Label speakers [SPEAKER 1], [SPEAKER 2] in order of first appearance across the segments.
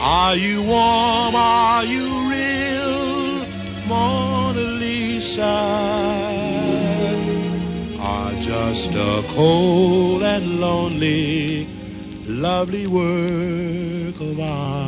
[SPEAKER 1] Are you warm? Are you real, Mona Lisa? Are just a cold and lonely, lovely work of art?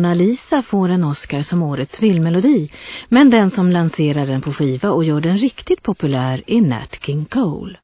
[SPEAKER 2] Mona Lisa får en Oscar som årets filmmelodi, men den som lanserar den på skiva och gör den riktigt populär är Nat King Cole.